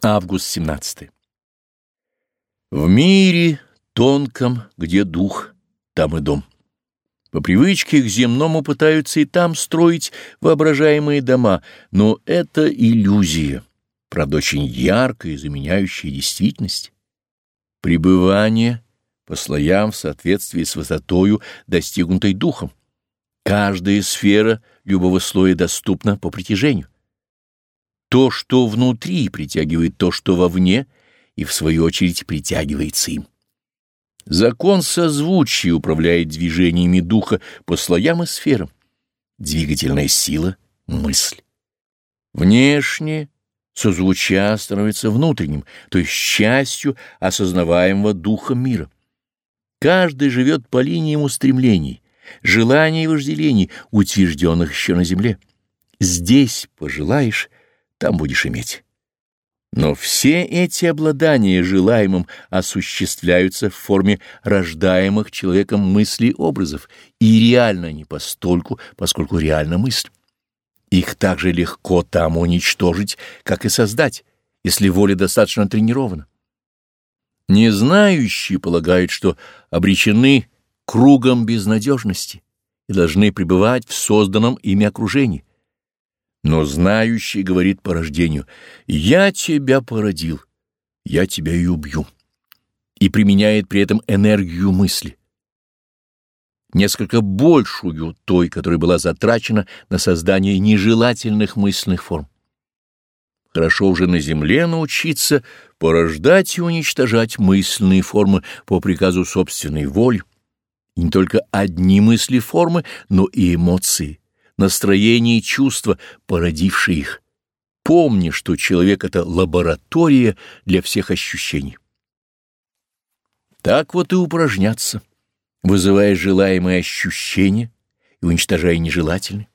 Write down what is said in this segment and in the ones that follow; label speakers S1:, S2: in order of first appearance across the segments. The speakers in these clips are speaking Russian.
S1: Август 17. В мире тонком, где дух, там и дом. По привычке к земному пытаются и там строить воображаемые дома, но это иллюзия, правда, очень яркая и заменяющая действительность. Пребывание по слоям в соответствии с высотою, достигнутой духом. Каждая сфера любого слоя доступна по притяжению. То, что внутри, притягивает то, что вовне, и в свою очередь притягивается им. Закон созвучия управляет движениями духа по слоям и сферам. Двигательная сила — мысль. Внешнее созвуча становится внутренним, то есть частью осознаваемого духа мира. Каждый живет по линиям устремлений, желаний и вожделений, утвержденных еще на земле. Здесь пожелаешь, там будешь иметь. Но все эти обладания желаемым осуществляются в форме рождаемых человеком мыслей образов, и реально не постольку, поскольку реально мысль. Их так же легко там уничтожить, как и создать, если воля достаточно тренирована. Незнающие полагают, что обречены кругом безнадежности и должны пребывать в созданном ими окружении. Но знающий говорит по рождению «Я тебя породил, я тебя и убью» и применяет при этом энергию мысли, несколько большую той, которая была затрачена на создание нежелательных мысленных форм. Хорошо уже на земле научиться порождать и уничтожать мысленные формы по приказу собственной воли, не только одни мысли формы, но и эмоции настроение и чувства, породившие их. Помни, что человек — это лаборатория для всех ощущений. Так вот и упражняться, вызывая желаемые ощущения и уничтожая нежелательные.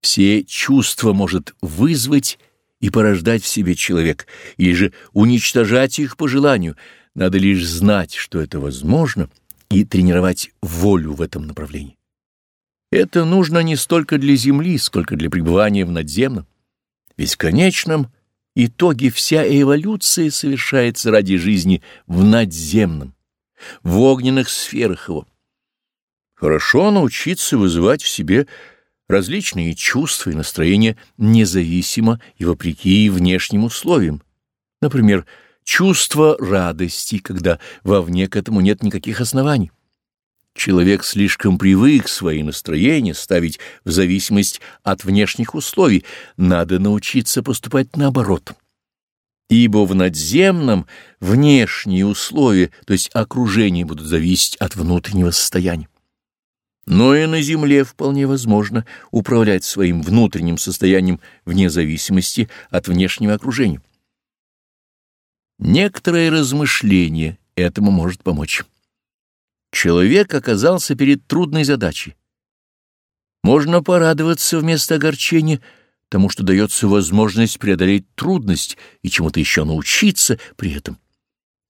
S1: Все чувства может вызвать и порождать в себе человек, или же уничтожать их по желанию. Надо лишь знать, что это возможно, и тренировать волю в этом направлении. Это нужно не столько для Земли, сколько для пребывания в надземном. Ведь в конечном итоге вся эволюция совершается ради жизни в надземном, в огненных сферах его. Хорошо научиться вызывать в себе различные чувства и настроения независимо и вопреки внешним условиям. Например, чувство радости, когда вовне к этому нет никаких оснований. Человек слишком привык свои настроения ставить в зависимость от внешних условий, надо научиться поступать наоборот. Ибо в надземном внешние условия, то есть окружение, будут зависеть от внутреннего состояния. Но и на земле вполне возможно управлять своим внутренним состоянием вне зависимости от внешнего окружения. Некоторое размышление этому может помочь. Человек оказался перед трудной задачей. Можно порадоваться вместо огорчения тому, что дается возможность преодолеть трудность и чему-то еще научиться при этом.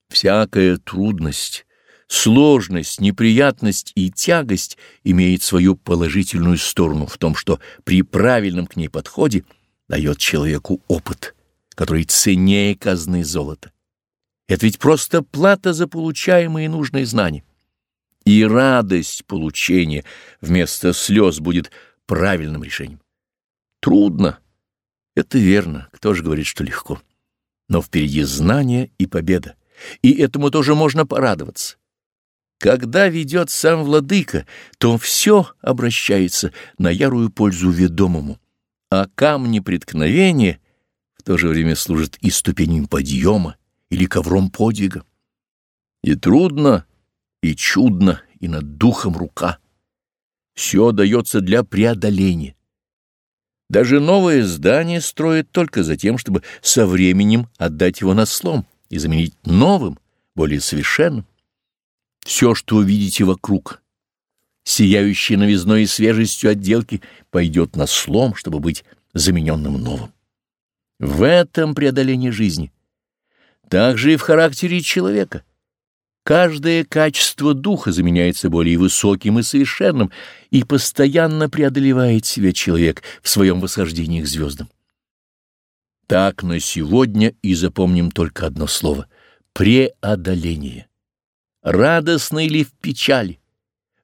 S1: Всякая трудность, сложность, неприятность и тягость имеет свою положительную сторону в том, что при правильном к ней подходе дает человеку опыт, который ценнее казны золота. Это ведь просто плата за получаемые нужные знания и радость получения вместо слез будет правильным решением. Трудно. Это верно. Кто же говорит, что легко? Но впереди знание и победа. И этому тоже можно порадоваться. Когда ведет сам владыка, то все обращается на ярую пользу ведомому, а камни преткновения в то же время служат и ступенью подъема или ковром подвига. И трудно, и чудно, и над духом рука. Все дается для преодоления. Даже новое здание строят только за тем, чтобы со временем отдать его на слом и заменить новым, более совершенным. Все, что видите вокруг, сияющее новизной и свежестью отделки, пойдет на слом, чтобы быть замененным новым. В этом преодоление жизни. Также и в характере человека — Каждое качество духа заменяется более высоким и совершенным, и постоянно преодолевает себя человек в своем восхождении к звездам. Так на сегодня и запомним только одно слово — преодоление. Радостно или в печали,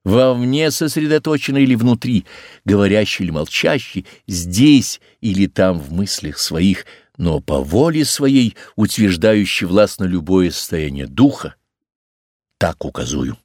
S1: вовне сосредоточено или внутри, говорящий или молчащий, здесь или там в мыслях своих, но по воле своей утверждающий властно любое состояние духа, так указую.